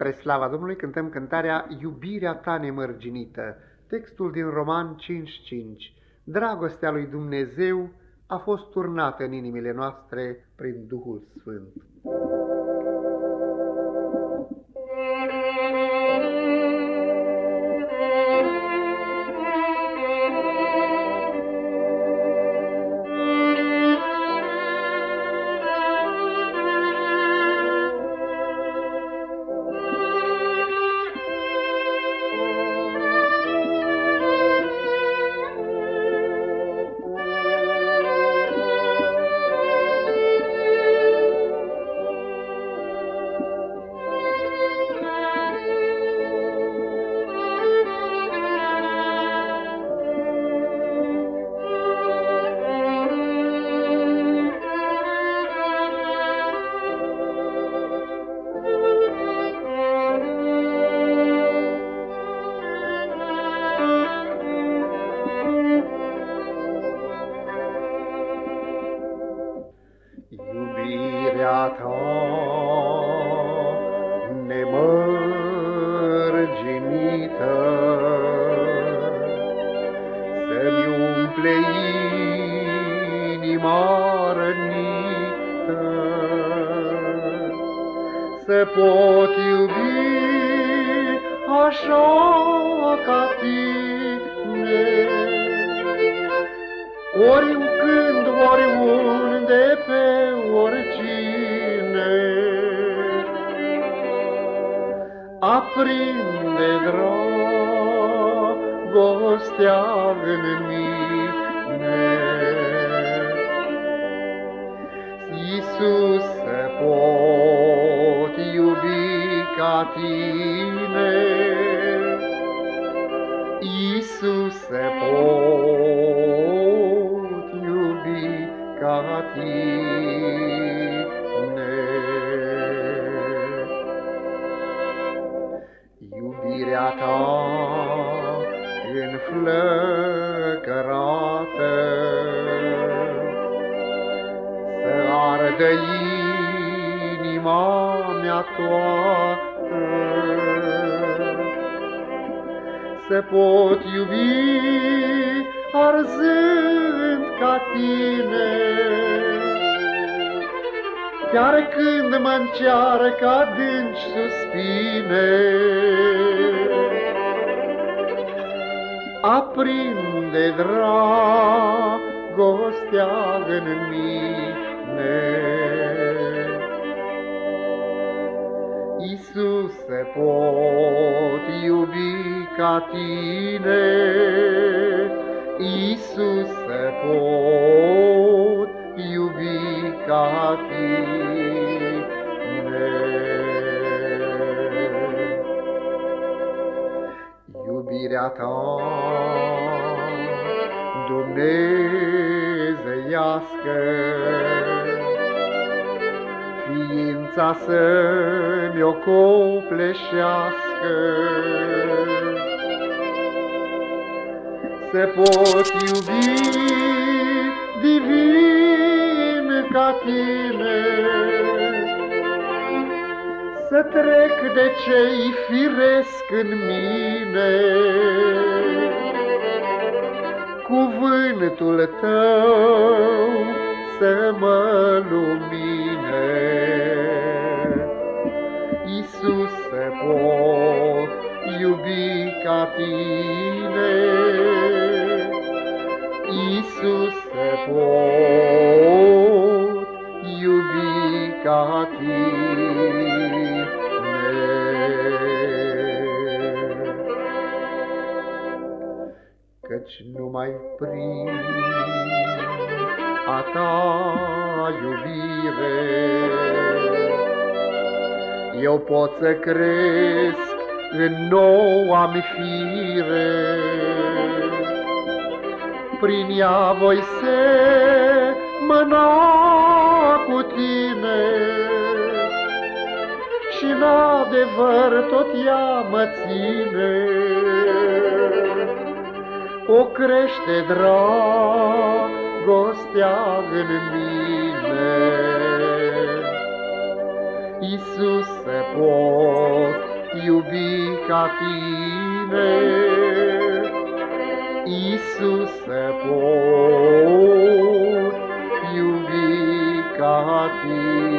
Spre slava Domnului cântăm cântarea Iubirea ta nemărginită, textul din Roman 5.5. Dragostea lui Dumnezeu a fost turnată în inimile noastre prin Duhul Sfânt. Iubirea ta. Nemărginită Să-mi umple inima rănită. Să pot iubi așa ca tine. Oricând, oriunde, pe oricine Aprinde dragostea în mine Iisus, să pot iubi ca tine Iisus, să pot iubi ca tine. Ardă inima mea toată. Să pot iubi arzând ca tine. Chiar când mă încearcă adânci suspine Aprinde dragostea în mine Iisuse, pot iubi ca tine, Iisuse, pot iubi ca tine. Iubirea ta, dumnezeiască, ființa să-mi o copleșească. Să pot iubi divin ca tine, Să trec de cei firesc în mine, Cuvântul tău să mă lumine. Iisus, să pot iubi ca tine, Iisus, să pot iubi ca tine. Căci numai prin a ta iubire eu pot să cresc în noua mi fire. Prin ea voi semăna cu tine și în adevăr tot ea mă ține. O crește dragostea în mine. Iisuse, pot iubi ca tine, Iisuse, pot iubi ca tine.